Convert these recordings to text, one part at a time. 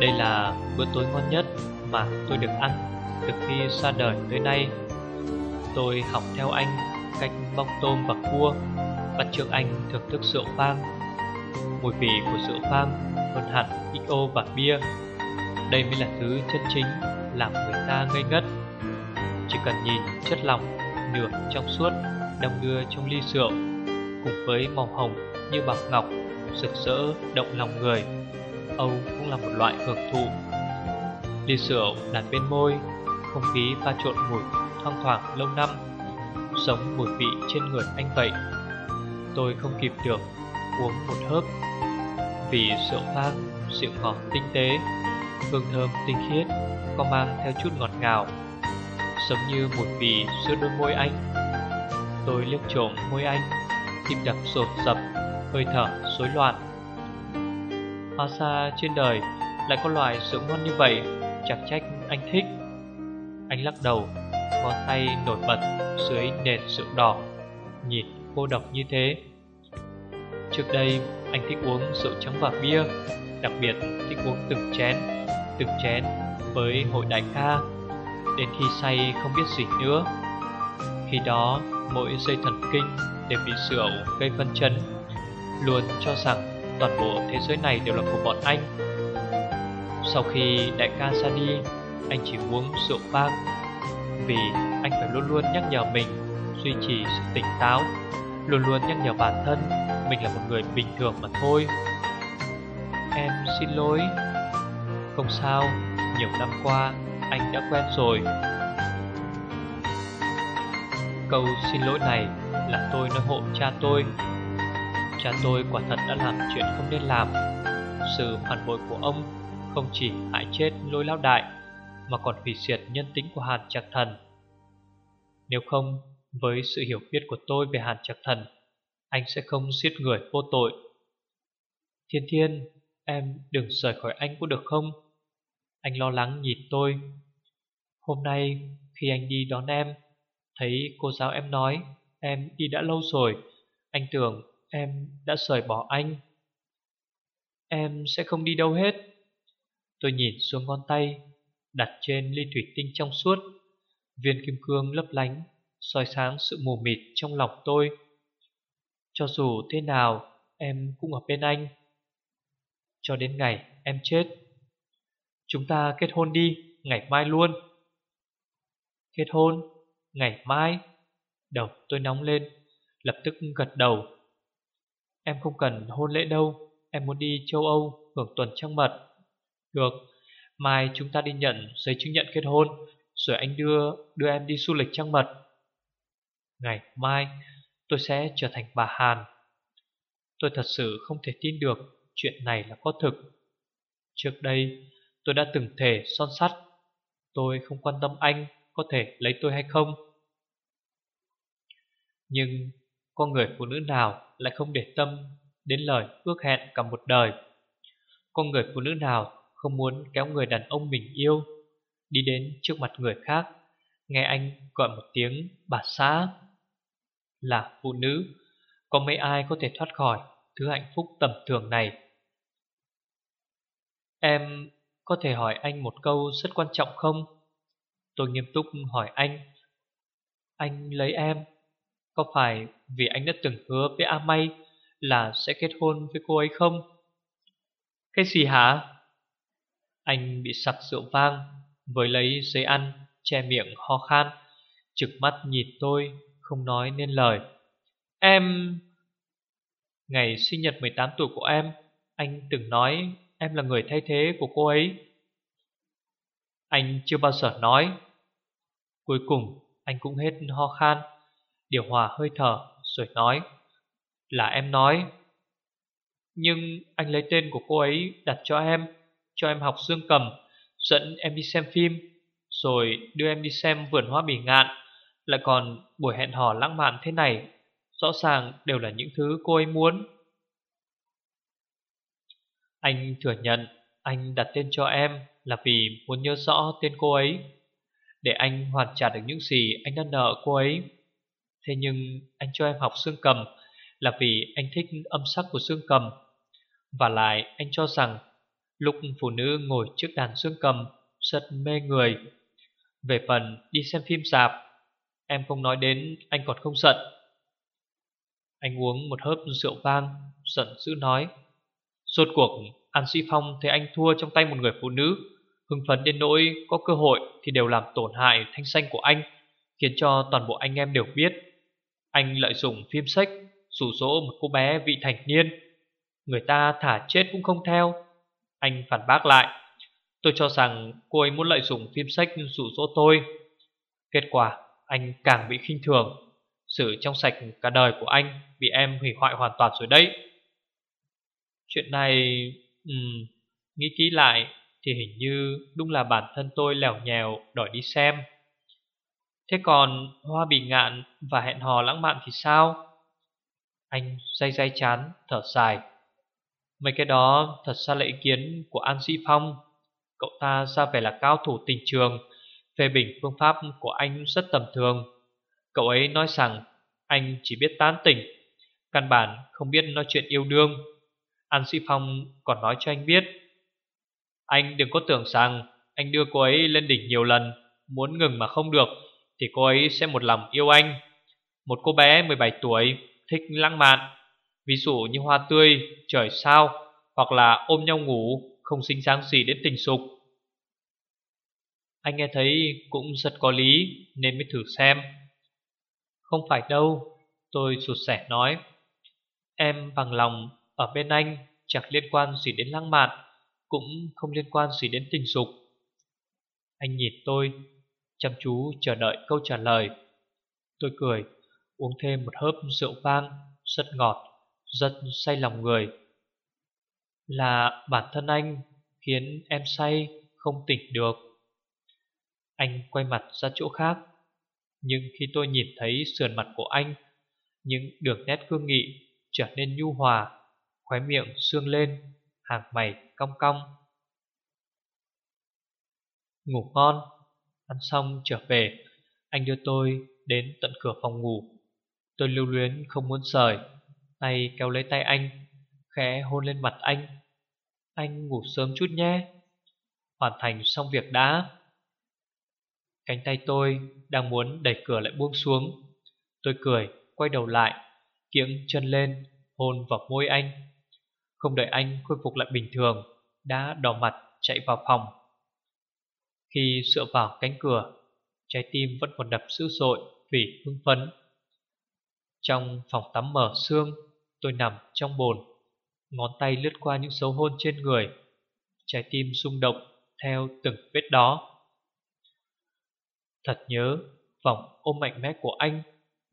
Đây là bữa tối ngon nhất mà tôi được ăn từ khi xa đời tới nay. Tôi học theo anh cách bóc tôm và cua, bắt chước anh thưởng thức rượu vang. Mùi vị của rượu vang hơn hẳn XO và bia. Đây mới là thứ chân chính làm người ta ngây ngất. Chỉ cần nhìn chất lỏng nửa trong suốt đong đưa trong ly rượu cùng với màu hồng như bạc ngọc rực rỡ động lòng người Âu cũng là một loại hưởng thụ. Ly rượu đặt bên môi Không khí pha trộn mùi thoang thoảng lâu năm Sống mùi vị trên người anh vậy. Tôi không kịp được uống một hớp Vì rượu vang, rượu ngọt tinh tế Hương thơm tinh khiết Có mang theo chút ngọt ngào Giống như mùi vị giữa đôi môi anh. Tôi liếc trộm môi anh Tim đập sột dập Hơi thở rối loạn hoa xa trên đời lại có loài rượu ngon như vậy, Chẳng trách anh thích. Anh lắc đầu, Ngón tay nổi bật dưới nền rượu đỏ, Nhìn cô độc như thế. Trước đây, anh thích uống rượu trắng và bia, Đặc biệt thích uống từng chén Từng chén với hội đại ca, Đến khi say không biết gì nữa. Khi đó, mỗi dây thần kinh đều bị rượu gây phân chấn, Luôn cho rằng toàn bộ thế giới này đều là của bọn anh. Sau khi đại ca ra đi Anh chỉ uống rượu vang, Vì anh phải luôn luôn nhắc nhở mình Duy trì sự tỉnh táo, Luôn luôn nhắc nhở bản thân Mình là một người bình thường mà thôi. Em xin lỗi. Không sao, Nhiều năm qua anh đã quen rồi. Câu xin lỗi này là tôi nói hộ cha tôi. Cha tôi quả thật đã làm chuyện không nên làm. Sự phản bội của ông không chỉ hại chết lôi lao đại Mà còn hủy diệt nhân tính của Hàn Trạc Thần. Nếu không, với sự hiểu biết của tôi về Hàn Trạc Thần Anh sẽ không giết người vô tội. Thiên Thiên, em đừng rời khỏi anh có được không? Anh lo lắng nhìn tôi. Hôm nay khi anh đi đón em Thấy cô giáo em nói Em đi đã lâu rồi Anh tưởng Em đã rời bỏ anh. Em sẽ không đi đâu hết. Tôi nhìn xuống ngón tay, Đặt trên ly thủy tinh trong suốt. Viên kim cương lấp lánh, soi sáng sự mù mịt trong lòng tôi. Cho dù thế nào, Em cũng ở bên anh. Cho đến ngày em chết, Chúng ta kết hôn đi, Ngày mai luôn. Kết hôn, Ngày mai. Đầu tôi nóng lên, Lập tức gật đầu. Em không cần hôn lễ đâu, Em muốn đi châu Âu hưởng tuần trăng mật. Được, Mai chúng ta đi nhận giấy chứng nhận kết hôn, Rồi anh đưa đưa em đi du lịch trăng mật. Ngày mai, tôi sẽ trở thành bà Hàn. Tôi thật sự không thể tin được Chuyện này là có thực. Trước đây, tôi đã từng thể son sắt. Tôi không quan tâm anh có thể lấy tôi hay không. Nhưng con người phụ nữ nào lại không để tâm đến lời ước hẹn cả một đời? Con người phụ nữ nào không muốn kéo người đàn ông mình yêu Đi đến trước mặt người khác? Nghe anh gọi một tiếng, bà xã Là phụ nữ, Có mấy ai có thể thoát khỏi Thứ hạnh phúc tầm thường này? Em có thể hỏi anh một câu rất quan trọng không? Tôi nghiêm túc hỏi anh. Anh lấy em có phải vì anh đã từng hứa với A May Là sẽ kết hôn với cô ấy không? Cái gì hả? Anh bị sặc rượu vang, Với lấy giấy ăn, Che miệng ho khan Trực mắt nhìn tôi, Không nói nên lời. Em, Ngày sinh nhật 18 tuổi của em, Anh từng nói Em là người thay thế của cô ấy. Anh chưa bao giờ nói. Cuối cùng, anh cũng hết ho khan. Điều hòa hơi thở rồi nói, Là em nói, Nhưng anh lấy tên của cô ấy đặt cho em Cho em học dương cầm, Dẫn em đi xem phim, Rồi đưa em đi xem vườn hoa bỉ ngạn, Lại còn buổi hẹn hò lãng mạn thế này, Rõ ràng đều là những thứ cô ấy muốn. Anh thừa nhận Anh đặt tên cho em Là vì muốn nhớ rõ tên cô ấy, Để anh hoàn trả được những gì anh đã nợ cô ấy. Thế nhưng anh cho em học xương cầm Là vì anh thích âm sắc của xương cầm. Và lại anh cho rằng Lúc phụ nữ ngồi trước đàn xương cầm Rất mê người. Về phần đi xem phim sạp Em không nói đến anh còn không giận. Anh uống một hớp rượu vang, Giận dữ nói, Rốt cuộc An Sĩ Phong thấy anh thua trong tay một người phụ nữ, Hưng phấn đến nỗi có cơ hội Thì đều làm tổn hại thanh danh của anh, Khiến cho toàn bộ anh em đều biết. Anh lợi dụng phim sách Rủ rỗ một cô bé vị thành niên. Người ta thả chết cũng không theo. Anh phản bác lại Tôi cho rằng cô ấy muốn lợi dụng phim sách rủ rỗ tôi. Kết quả anh càng bị khinh thường. Sự trong sạch cả đời của anh Bị em hủy hoại hoàn toàn rồi đấy. Chuyện này um, Nghĩ kỹ lại Thì hình như đúng là bản thân tôi lèo nhèo đòi đi xem. Thế còn hoa bị ngạn Và hẹn hò lãng mạn thì sao? Anh day day chán, Thở dài. Mấy cái đó thật xa là ý kiến của An Sĩ Phong. Cậu ta ra vẻ là cao thủ tình trường, Phê bình phương pháp của anh rất tầm thường. Cậu ấy nói rằng Anh chỉ biết tán tỉnh, Căn bản không biết nói chuyện yêu đương. An Sĩ Phong còn nói cho anh biết, Anh đừng có tưởng rằng Anh đưa cô ấy lên đỉnh nhiều lần, Muốn ngừng mà không được. Thì cô ấy sẽ một lòng yêu anh. Một cô bé 17 tuổi Thích lãng mạn Ví dụ như hoa tươi, trời sao Hoặc là ôm nhau ngủ Không xinh dáng gì đến tình dục Anh nghe thấy cũng rất có lý Nên mới thử xem. Không phải đâu Tôi sụt sẻ nói. Em bằng lòng ở bên anh chẳng liên quan gì đến lãng mạn Cũng không liên quan gì đến tình dục Anh nhìn tôi Chăm chú chờ đợi câu trả lời. Tôi cười, Uống thêm một hớp rượu vang, Rất ngọt, Rất say lòng người. Là bản thân anh Khiến em say Không tỉnh được. Anh quay mặt ra chỗ khác, Nhưng khi tôi nhìn thấy sườn mặt của anh, Những đường nét cương nghị Trở nên nhu hòa, Khóe miệng sương lên, Hàng mày cong cong. Ngủ ngon. Ăn xong trở về, Anh đưa tôi đến tận cửa phòng ngủ. Tôi lưu luyến không muốn rời, Tay kéo lấy tay anh, Khẽ hôn lên mặt anh. Anh ngủ sớm chút nhé. Hoàn thành xong việc đã. Cánh tay tôi đang muốn đẩy cửa lại buông xuống. Tôi cười, quay đầu lại, kiễng chân lên, hôn vào môi anh. Không đợi anh khôi phục lại bình thường, Đã đỏ mặt chạy vào phòng. Khi dựa vào cánh cửa Trái tim vẫn còn đập dữ dội Vì hưng phấn. Trong phòng tắm mở xương Tôi nằm trong bồn Ngón tay lướt qua những dấu hôn trên người Trái tim rung động Theo từng vết đó. Thật nhớ Vòng ôm mạnh mẽ của anh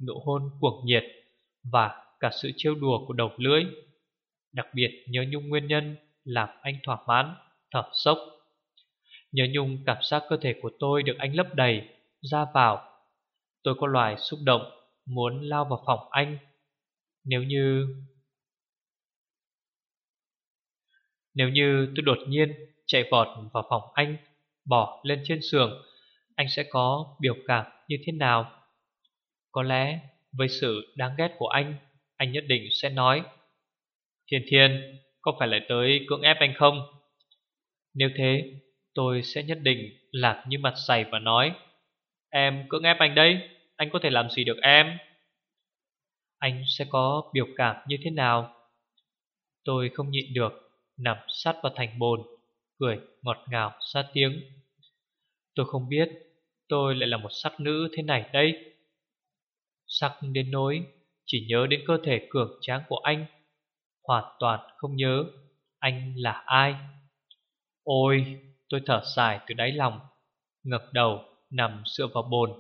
Nụ hôn cuồng nhiệt Và cả sự trêu đùa của đầu lưỡi. Đặc biệt nhớ nhung nguyên nhân làm anh thỏa mãn, thở sốc. Nhớ nhung cảm giác cơ thể của tôi được anh lấp đầy, ra vào. Tôi có loài xúc động, muốn lao vào phòng anh. Nếu như... Nếu như tôi đột nhiên chạy vọt vào phòng anh, bỏ lên trên giường, anh sẽ có biểu cảm như thế nào? Có lẽ với sự đáng ghét của anh, anh nhất định sẽ nói Thiên Thiên, có phải lại tới cưỡng ép anh không? Nếu thế, tôi sẽ nhất định làm như mặt dày và nói Em cưỡng ép anh đấy, anh có thể làm gì được em? Anh sẽ có biểu cảm như thế nào? Tôi không nhịn được, nằm sát vào thành bồn, cười ngọt ngào xa tiếng. Tôi không biết tôi lại là một sắc nữ thế này đây. Sắc đến nỗi chỉ nhớ đến cơ thể cường tráng của anh hoàn toàn không nhớ anh là ai. Ôi, tôi thở dài từ đáy lòng, ngập đầu nằm dựa vào bồn,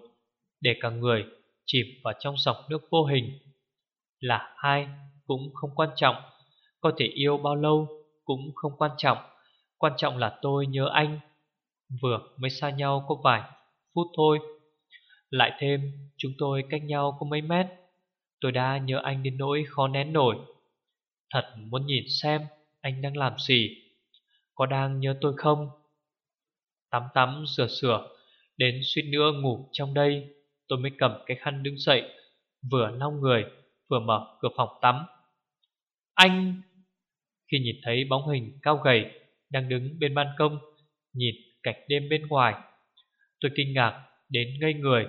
để cả người chìm vào trong dòng nước vô hình. Là ai cũng không quan trọng, Có thể yêu bao lâu cũng không quan trọng Quan trọng là tôi nhớ anh. Vừa mới xa nhau có vài phút thôi Lại thêm chúng tôi cách nhau có mấy mét Tôi đã nhớ anh đến nỗi khó nén nổi. Thật muốn nhìn xem anh đang làm gì Có đang nhớ tôi không? Tắm tắm, rửa sửa, Đến suýt nữa ngủ trong đây. Tôi mới cầm cái khăn đứng dậy, Vừa lau người, Vừa mở cửa phòng tắm. Anh! Khi nhìn thấy bóng hình cao gầy Đang đứng bên ban công, Nhìn cảnh đêm bên ngoài, Tôi kinh ngạc đến ngây người,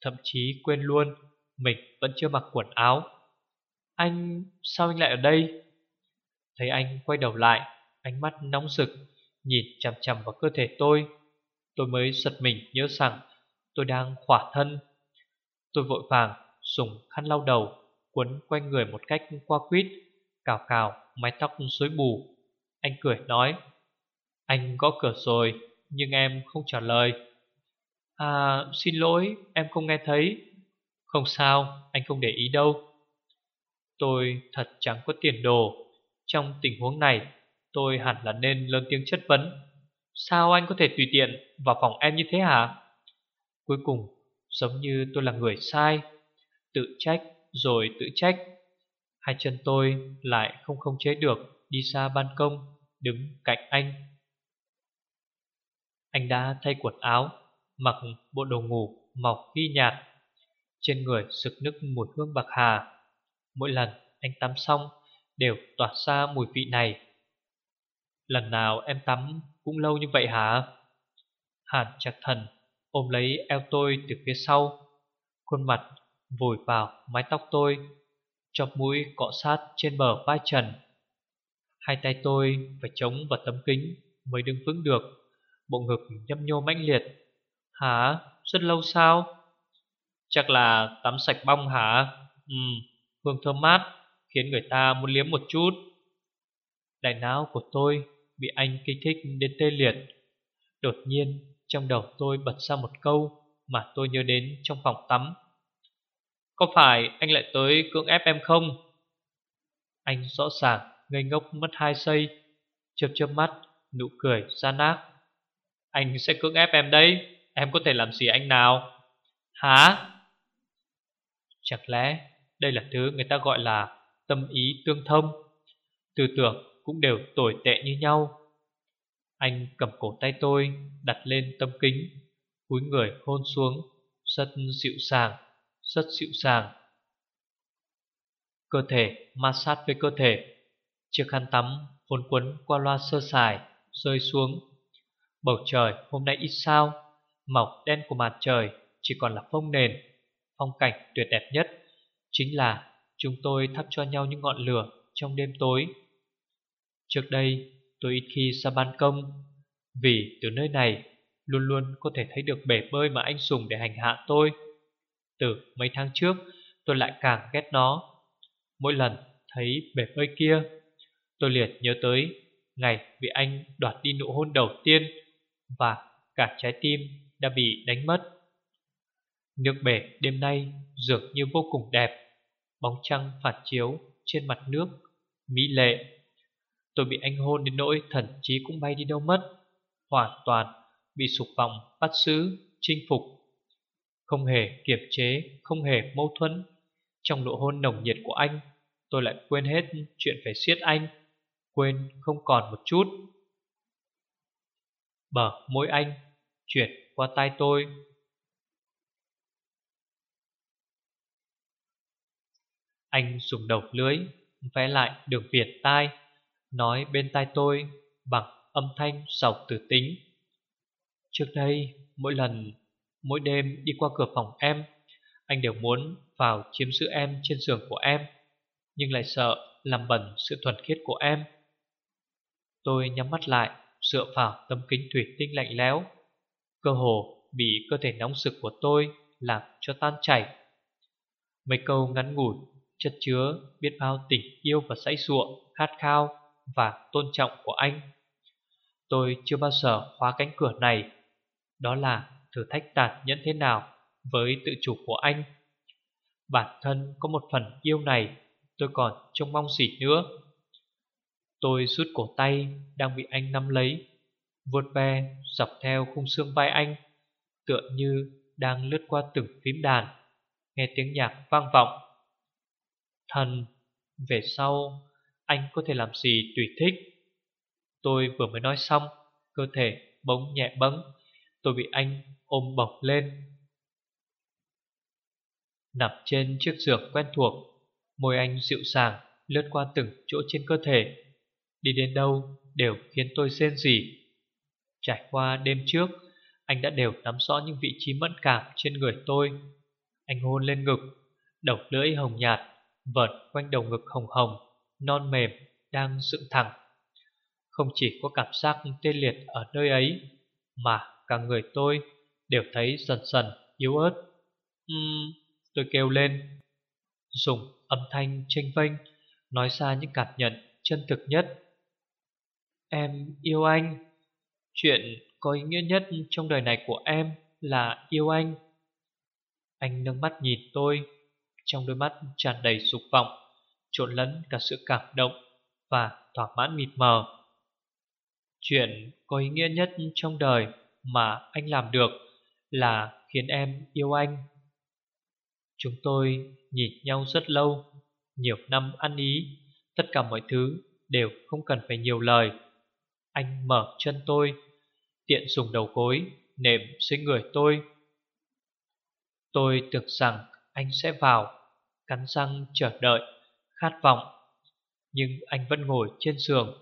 Thậm chí quên luôn Mình vẫn chưa mặc quần áo. Anh, sao anh lại ở đây? Thấy anh quay đầu lại, Ánh mắt nóng rực Nhìn chằm chằm vào cơ thể tôi. Tôi mới giật mình nhớ rằng Tôi đang khỏa thân. Tôi vội vàng dùng khăn lau đầu, Quấn quanh người một cách qua quýt, Cào cào mái tóc rối bù. Anh cười nói, Anh gõ cửa rồi, Nhưng em không trả lời. À xin lỗi, em không nghe thấy. Không sao, anh không để ý đâu. Tôi thật chẳng có tiền đồ. Trong tình huống này Tôi hẳn là nên lớn tiếng chất vấn. Sao anh có thể tùy tiện vào phòng em như thế hả? Cuối cùng, giống như tôi là người sai. Tự trách, rồi tự trách. Hai chân tôi lại không không chế được, Đi xa ban công, Đứng cạnh anh. Anh đã thay quần áo, Mặc bộ đồ ngủ màu ghi nhạt. Trên người sực nức mùi hương bạc hà. Mỗi lần anh tắm xong, Đều tỏa ra mùi vị này. Lần nào em tắm cũng lâu như vậy hả? Hàn chặt thần ôm lấy eo tôi từ phía sau Khuôn mặt vùi vào mái tóc tôi Chọc mũi cọ sát trên bờ vai trần Hai tay tôi phải chống vào tấm kính Mới đứng vững được Bộ ngực nhấp nhô mãnh liệt Hả? Rất lâu sao? Chắc là tắm sạch bong hả? Ừ, hương thơm mát Khiến người ta muốn liếm một chút Đại não của tôi bị anh kích thích đến tê liệt. Đột nhiên, trong đầu tôi bật ra một câu Mà tôi nhớ đến trong phòng tắm. Có phải anh lại tới cưỡng ép em không? Anh rõ ràng ngây ngốc mất hai giây, Chớp chớp mắt, Nụ cười ra nát. Anh sẽ cưỡng ép em đấy, Em có thể làm gì anh nào? Hả? Chẳng lẽ đây là thứ người ta gọi là Tâm ý tương thông? Tư tưởng cũng đều tồi tệ như nhau. Anh cầm cổ tay tôi, Đặt lên tâm kính, Cúi người hôn xuống, Rất dịu sàng Rất dịu sàng Cơ thể ma sát với cơ thể. Chiếc khăn tắm vốn quấn qua loa sơ sài, Rơi xuống. Bầu trời, hôm nay ít sao, Màu đen của mặt trời Chỉ còn là phông nền. Phong cảnh tuyệt đẹp nhất Chính là chúng tôi thắp cho nhau những ngọn lửa Trong đêm tối. Trước đây, tôi ít khi ra ban công, Vì từ nơi này Luôn luôn có thể thấy được bể bơi mà anh dùng để hành hạ tôi. Từ mấy tháng trước, tôi lại càng ghét nó. Mỗi lần thấy bể bơi kia, Tôi liệt nhớ tới Ngày bị anh đoạt đi nụ hôn đầu tiên Và cả trái tim đã bị đánh mất. Nước bể đêm nay dường như vô cùng đẹp, Bóng trăng phản chiếu trên mặt nước Mỹ lệ. Tôi bị anh hôn đến nỗi thần trí cũng bay đi đâu mất. Hoàn toàn bị sụp vọng bắt giữ, chinh phục. Không hề kiềm chế, không hề mâu thuẫn. Trong nụ hôn nồng nhiệt của anh Tôi lại quên hết chuyện phải siết anh Quên không còn một chút. Bờ môi anh Chuyển qua tay tôi. Anh dùng đầu lưới Vẽ lại đường viền tai. Nói bên tai tôi Bằng âm thanh sọc tử tính. Trước đây, Mỗi lần, Mỗi đêm đi qua cửa phòng em, Anh đều muốn vào chiếm giữ em trên giường của em, Nhưng lại sợ Làm bẩn sự thuần khiết của em. Tôi nhắm mắt lại, Dựa vào tấm kính thủy tinh lạnh lẽo, Cơ hồ bị cơ thể nóng sực của tôi Làm cho tan chảy. Mấy câu ngắn ngủi, Chất chứa biết bao tình yêu và sãy ruộng Khát khao và tôn trọng của anh. Tôi chưa bao giờ khóa cánh cửa này. Đó là thử thách tàn nhẫn thế nào Với tự chủ của anh? Bản thân có một phần yêu này, Tôi còn trông mong gì nữa? Tôi rút cổ tay đang bị anh nắm lấy, vuốt ve dọc theo khung xương vai anh, Tựa như đang lướt qua từng phím đàn, Nghe tiếng nhạc vang vọng. Thần, Về sau anh có thể làm gì tùy thích. Tôi vừa mới nói xong, Cơ thể bỗng nhẹ bẫng, Tôi bị anh ôm bọc lên. Nằm trên chiếc giường quen thuộc, Môi anh dịu dàng, Lướt qua từng chỗ trên cơ thể. Đi đến đâu đều khiến tôi rên rỉ. Trải qua đêm trước, Anh đã đều nắm rõ những vị trí mẫn cảm trên người tôi. Anh hôn lên ngực, Đầu lưỡi hồng nhạt Vợt quanh đầu ngực hồng hồng. Non mềm đang dựng thẳng. Không chỉ có cảm giác tê liệt ở nơi ấy Mà cả người tôi đều thấy dần dần yếu ớt. Uhm, Tôi kêu lên Dùng âm thanh tranh vênh Nói ra những cảm nhận chân thực nhất. Em yêu anh. Chuyện có ý nghĩa nhất trong đời này của em là yêu anh. Anh nâng mắt nhìn tôi Trong đôi mắt tràn đầy dục vọng. Trộn lẫn cả sự cảm động Và thỏa mãn mịt mờ. Chuyện có ý nghĩa nhất trong đời mà anh làm được Là khiến em yêu anh. Chúng tôi nhìn nhau rất lâu, Nhiều năm ăn ý, Tất cả mọi thứ đều không cần phải nhiều lời. Anh mở chân tôi, Tiện dùng đầu gối, Nệm dưới người tôi. Tôi tưởng rằng anh sẽ vào, Cắn răng chờ đợi. Khát vọng. Nhưng anh vẫn ngồi trên giường,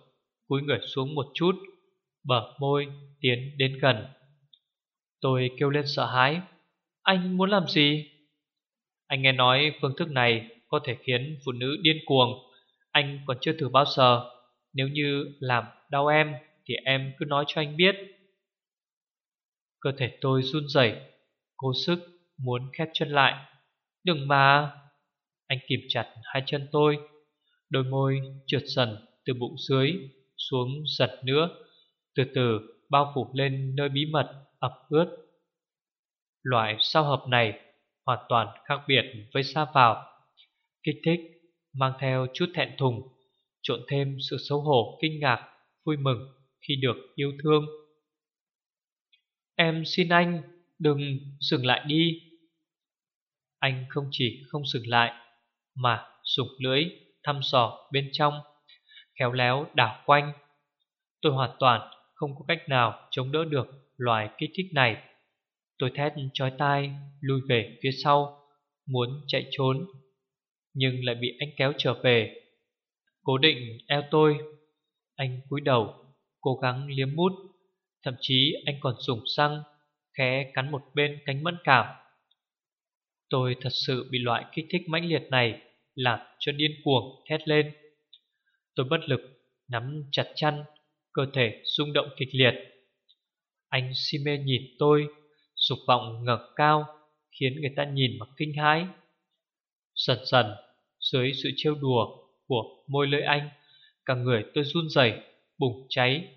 Cúi người xuống một chút Bở môi tiến đến gần. Tôi kêu lên sợ hãi, Anh muốn làm gì? Anh nghe nói phương thức này có thể khiến phụ nữ điên cuồng. Anh còn chưa thử bao giờ. Nếu như làm đau em, Thì em cứ nói cho anh biết. Cơ thể tôi run rẩy, Cố sức muốn khép chân lại. Đừng mà. Anh kìm chặt hai chân tôi Đôi môi trượt dần từ bụng dưới Xuống giật nữa Từ từ bao phủ lên nơi bí mật ẩm ướt Loại sao hợp này hoàn toàn khác biệt với xa vào. Kích thích mang theo chút thẹn thùng, trộn thêm sự xấu hổ, kinh ngạc, vui mừng khi được yêu thương. Em xin anh, đừng dừng lại đi. Anh không chỉ không dừng lại, mà dùng lưới thăm dò bên trong, khéo léo đảo quanh. Tôi hoàn toàn không có cách nào chống đỡ được loài kích thích này. Tôi thét chói tai Lui về phía sau Muốn chạy trốn Nhưng lại bị anh kéo trở về Cố định eo tôi Anh cúi đầu Cố gắng liếm mút Thậm chí anh còn dùng răng Khẽ cắn một bên cánh mẫn cảm Tôi thật sự bị loại kích thích mãnh liệt này làm cho điên cuồng, thét lên. Tôi bất lực, Nắm chặt chăn, Cơ thể rung động kịch liệt. Anh si mê nhìn tôi, Dục vọng ngẩng cao, Khiến người ta nhìn mà kinh hãi. Dần dần, Dưới sự trêu đùa của môi lưỡi anh, Cả người tôi run rẩy, Bùng cháy.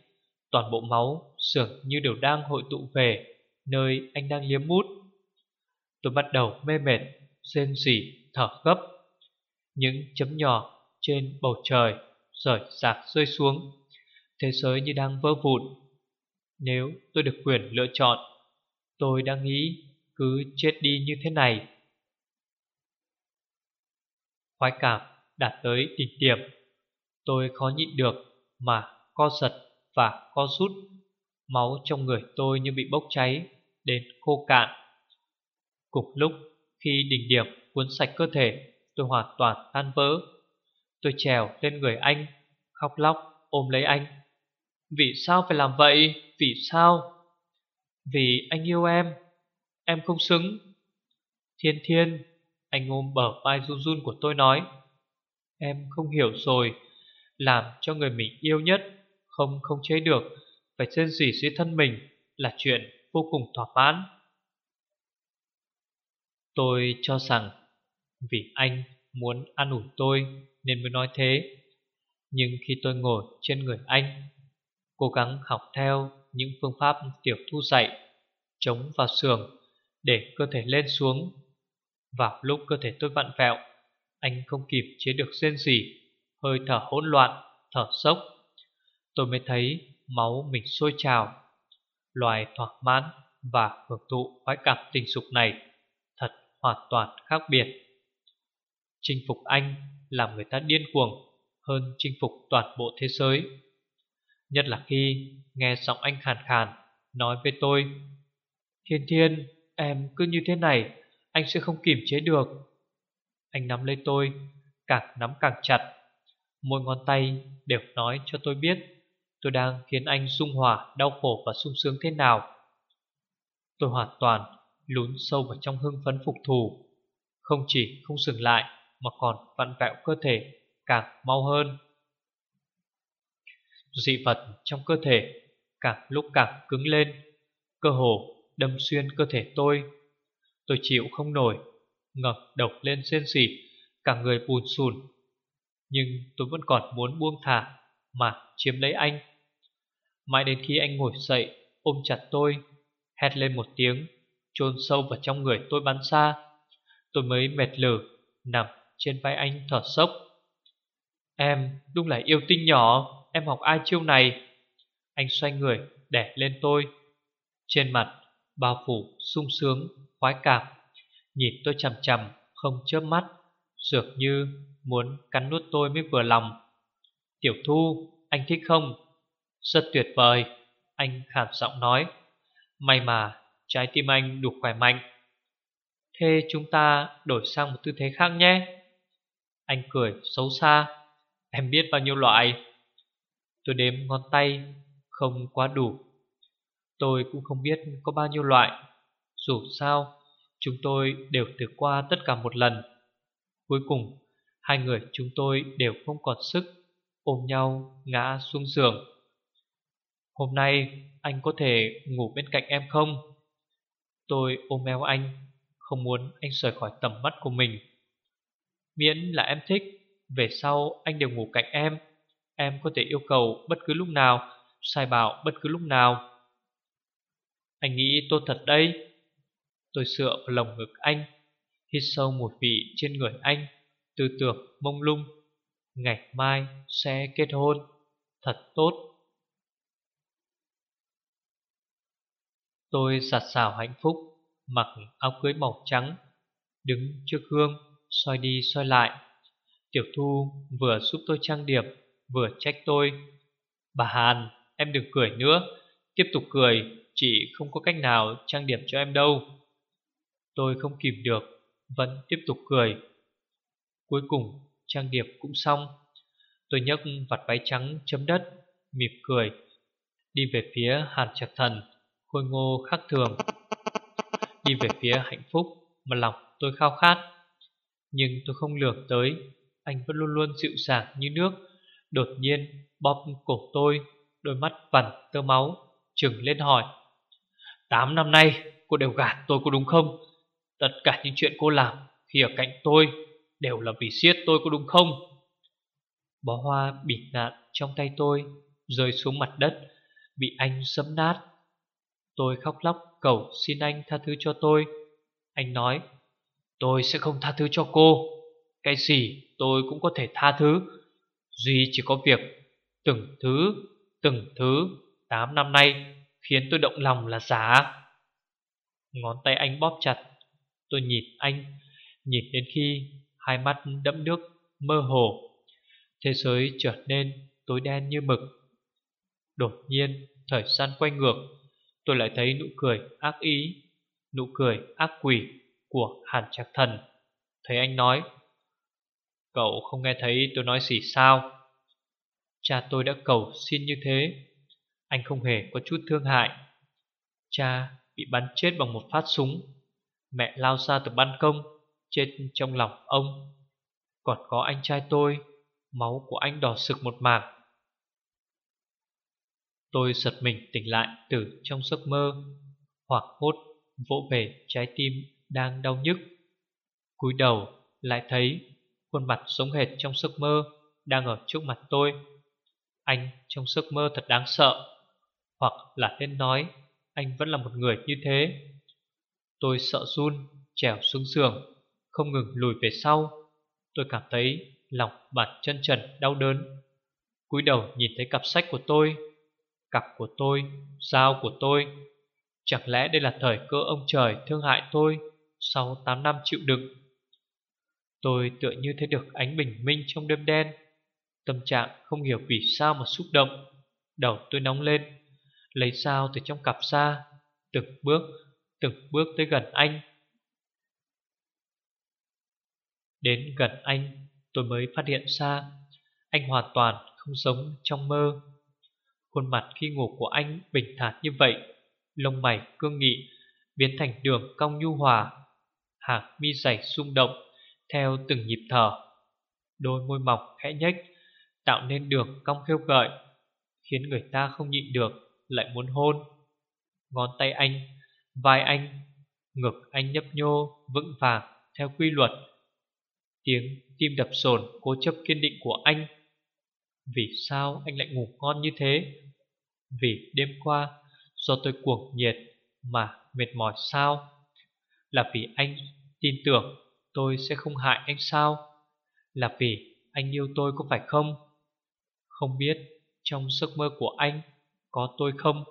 Toàn bộ máu dường như đều đang hội tụ về Nơi anh đang liếm mút. Tôi bắt đầu mê mệt, Rên rỉ, thở gấp. Những chấm nhỏ trên bầu trời Rời rạc rơi xuống. Thế giới như đang vỡ vụn. Nếu tôi được quyền lựa chọn, Tôi đang nghĩ cứ chết đi như thế này. Khoái cảm đạt tới đỉnh điểm. Tôi khó nhịn được mà co giật và co rút. Máu trong người tôi như bị bốc cháy đến khô cạn. Cùng lúc, khi đỉnh điểm cuốn sạch cơ thể Tôi hoàn toàn tan vỡ Tôi trèo lên người anh, Khóc lóc ôm lấy anh Vì sao phải làm vậy? Vì sao? Vì anh yêu em Em không xứng Thiên thiên, Anh ôm bờ vai run run của tôi nói, Em không hiểu rồi, Làm cho người mình yêu nhất, Không không chế được, Phải trên gì dưới thân mình Là chuyện vô cùng thỏa mãn Tôi cho rằng vì anh muốn an ủi tôi Nên mới nói thế. Nhưng khi tôi ngồi trên người anh Cố gắng học theo những phương pháp tiểu thu dạy Chống vào sườn Để cơ thể lên xuống Vào lúc cơ thể tôi vặn vẹo Anh không kịp chế được rên gì Hơi thở hỗn loạn, thở sốc Tôi mới thấy máu mình sôi trào. Loài thỏa mãn và hưởng thụ khoái cảm tình dục này Thật hoàn toàn khác biệt. Chinh phục anh làm người ta điên cuồng Hơn chinh phục toàn bộ thế giới. Nhất là khi nghe giọng anh khàn khàn Nói với tôi, Thiên thiên, em cứ như thế này, Anh sẽ không kiềm chế được. Anh nắm lấy tôi, Càng nắm càng chặt, Mỗi ngón tay đều nói cho tôi biết Tôi đang khiến anh dung hòa, Đau khổ và sung sướng thế nào. Tôi hoàn toàn lún sâu vào trong hưng phấn phục thù, Không chỉ không dừng lại mà còn vặn vẹo cơ thể Càng mau hơn. Dị vật trong cơ thể Càng lúc càng cứng lên, Cơ hồ đâm xuyên cơ thể tôi. Tôi chịu không nổi, ngẩng đầu lên xên xỉ, Cả người buồn sùn Nhưng tôi vẫn còn muốn buông thả Mà chiếm lấy anh. Mãi đến khi anh ngồi dậy, Ôm chặt tôi, Hét lên một tiếng, chôn sâu vào trong người tôi bắn xa. Tôi mới mệt lử, Nằm trên vai anh thở sốc. Em đúng là yêu tinh nhỏ, Em học ai chiêu này? Anh xoay người đẻ lên tôi. Trên mặt, bao phủ, sung sướng, Khoái cảm. Nhìn tôi chằm chằm, không chớp mắt, Dường như muốn cắn nuốt tôi mới vừa lòng. Tiểu thu, Anh thích không? Rất tuyệt vời, Anh khản giọng nói. May mà, trái tim anh đủ khỏe mạnh. Thế chúng ta đổi sang một tư thế khác nhé. Anh cười, xấu xa. Em biết bao nhiêu loại. Tôi đếm ngón tay Không quá đủ. Tôi cũng không biết có bao nhiêu loại. Dù sao, Chúng tôi đều thử qua tất cả một lần. Cuối cùng, Hai người chúng tôi đều không còn sức Ôm nhau ngã xuống giường. Hôm nay anh có thể ngủ bên cạnh em không? Tôi ôm eo anh, Không muốn anh rời khỏi tầm mắt của mình. Miễn là em thích, Về sau anh đều ngủ cạnh em. Em có thể yêu cầu bất cứ lúc nào, Sai bảo bất cứ lúc nào. Anh nghĩ tôi thật đây Tôi dựa vào lồng ngực anh, Hít sâu một vị trên người anh, Tư tưởng mông lung. Ngày mai sẽ kết hôn. Thật tốt. Tôi sạt sảo hạnh phúc, Mặc áo cưới màu trắng, Đứng trước gương soi đi soi lại. Tiểu Thu vừa giúp tôi trang điểm, Vừa trách tôi. Bà Hàn, em đừng cười nữa. Tiếp tục cười, chị không có cách nào trang điểm cho em đâu. Tôi không kìm được, Vẫn tiếp tục cười. Cuối cùng, trang điểm cũng xong. Tôi nhấc vặt váy trắng chấm đất, Mỉm cười. Đi về phía Hàn Trạc Thần, Khôi ngô khác thường. Đi về phía hạnh phúc Mà lòng tôi khao khát. Nhưng tôi không lường tới. Anh vẫn luôn luôn dịu dàng như nước. Đột nhiên, bóp cổ tôi, Đôi mắt vằn tơ máu, Trừng lên hỏi. Tám năm nay, cô đều gạt tôi có đúng không? Tất cả những chuyện cô làm Khi ở cạnh tôi Đều là vì siết tôi có đúng không? Bó hoa bị nạn trong tay tôi, Rơi xuống mặt đất, Bị anh sấm nát. Tôi khóc lóc cầu xin anh tha thứ cho tôi. Anh nói Tôi sẽ không tha thứ cho cô. Cái gì tôi cũng có thể tha thứ. Duy chỉ có việc Từng thứ Từng thứ Tám năm nay Khiến tôi động lòng là giả. Ngón tay anh bóp chặt, Tôi nhìn anh, Nhìn đến khi Hai mắt đẫm nước mơ hồ. Thế giới trở nên tối đen như mực. Đột nhiên, Thời gian quay ngược, Tôi lại thấy nụ cười ác ý, Nụ cười ác quỷ của Hàn Trạc Thần. Thấy anh nói, Cậu không nghe thấy tôi nói gì sao? Cha tôi đã cầu xin như thế. Anh không hề có chút thương hại. Cha bị bắn chết bằng một phát súng. Mẹ lao ra từ ban công, Chết trong lòng ông. Còn có anh trai tôi, Máu của anh đỏ sực một mảng. Tôi giật mình tỉnh lại từ trong giấc mơ Hoặc hốt vỗ về trái tim đang đau nhức. Cúi đầu lại thấy khuôn mặt sống hệt trong giấc mơ đang ở trước mặt tôi. Anh trong giấc mơ thật đáng sợ. Hoặc là nên nói anh vẫn là một người như thế. Tôi sợ run trèo xuống giường Không ngừng lùi về sau. Tôi cảm thấy lòng bàn chân trần đau đớn. Cúi đầu nhìn thấy cặp sách của tôi. Cặp của tôi, dao của tôi. Chẳng lẽ đây là thời cơ ông trời thương hại tôi? Sau 8 năm chịu đựng. Tôi tựa như thấy được ánh bình minh trong đêm đen. Tâm trạng không hiểu vì sao mà xúc động. Đầu tôi nóng lên Lấy sao từ trong cặp xa, Từng bước, từng bước tới gần anh. Đến gần anh Tôi mới phát hiện ra Anh hoàn toàn không giống trong mơ. Khuôn mặt khi ngủ của anh bình thản như vậy Lông mày cương nghị Biến thành đường cong nhu hòa. Hàng mi dày rung động Theo từng nhịp thở. Đôi môi mỏng khẽ nhếch Tạo nên đường cong khêu gợi Khiến người ta không nhịn được Lại muốn hôn. Ngón tay anh, vai anh Ngực anh nhấp nhô, vững vàng Theo quy luật. Tiếng tim đập sồn cố chấp kiên định của anh. Vì sao anh lại ngủ ngon như thế? Vì đêm qua Do tôi cuồng nhiệt Mà mệt mỏi sao? Là vì anh tin tưởng Tôi sẽ không hại anh sao Là vì anh yêu tôi có phải không Không biết Trong giấc mơ của anh Có tôi không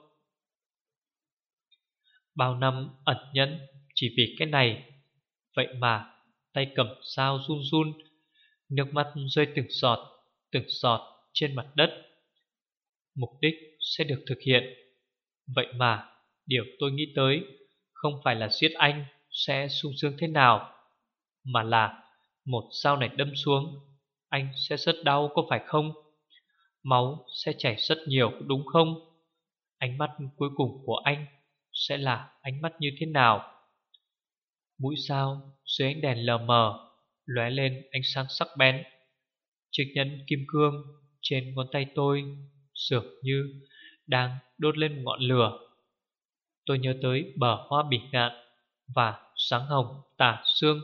Bao năm ẩn nhẫn Chỉ vì cái này Vậy mà tay cầm dao run run, nước mắt rơi từng giọt, từng giọt trên mặt đất. Mục đích sẽ được thực hiện. Vậy mà, điều tôi nghĩ tới không phải là giết anh sẽ sung sướng thế nào, mà là một dao này đâm xuống, anh sẽ rất đau có phải không? Máu sẽ chảy rất nhiều đúng không? Ánh mắt cuối cùng của anh sẽ là ánh mắt như thế nào? Mũi sao dưới ánh đèn lờ mờ lóe lên ánh sáng sắc bén. Chiếc nhẫn kim cương trên ngón tay tôi dường như đang đốt lên ngọn lửa. Tôi nhớ tới bờ hoa bỉ ngạn và sáng hồng tả xương.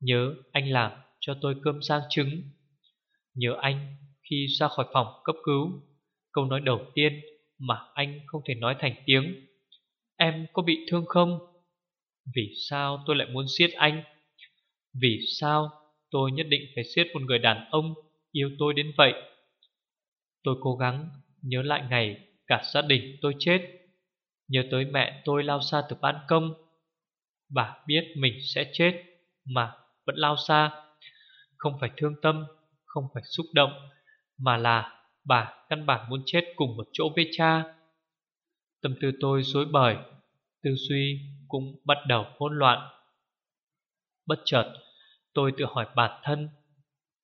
Nhớ anh làm cho tôi cơm sang trứng. Nhớ anh khi ra khỏi phòng cấp cứu, câu nói đầu tiên mà anh không thể nói thành tiếng. Em có bị thương không? Vì sao tôi lại muốn giết anh Vì sao tôi nhất định phải giết một người đàn ông Yêu tôi đến vậy Tôi cố gắng nhớ lại ngày Cả gia đình tôi chết Nhớ tới mẹ tôi lao xa từ ban công Bà biết mình sẽ chết Mà vẫn lao xa Không phải thương tâm Không phải xúc động Mà là bà căn bản muốn chết cùng một chỗ với cha Tâm tư tôi rối bời Tư duy cũng bắt đầu hỗn loạn. Bất chợt, tôi tự hỏi bản thân,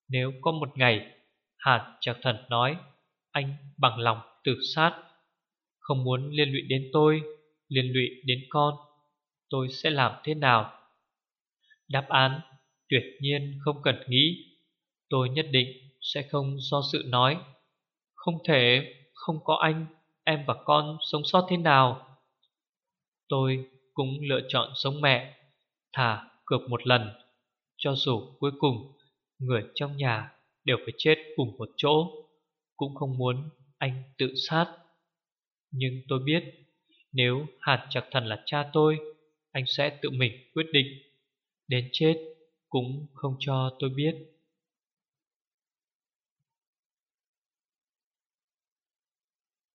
nếu có một ngày Hàn Trạc Thần nói anh bằng lòng tự sát, không muốn liên lụy đến tôi, liên lụy đến con, tôi sẽ làm thế nào? Đáp án tuyệt nhiên không cần nghĩ, tôi nhất định sẽ không do sự nói. Không thể, không có anh, em và con sống sót thế nào? Tôi cũng lựa chọn sống mẹ, thả cược một lần, cho dù cuối cùng người trong nhà đều phải chết cùng một chỗ, cũng không muốn anh tự sát. Nhưng tôi biết, nếu Hàn Trạc Thần là cha tôi, anh sẽ tự mình quyết định. Đến chết cũng không cho tôi biết.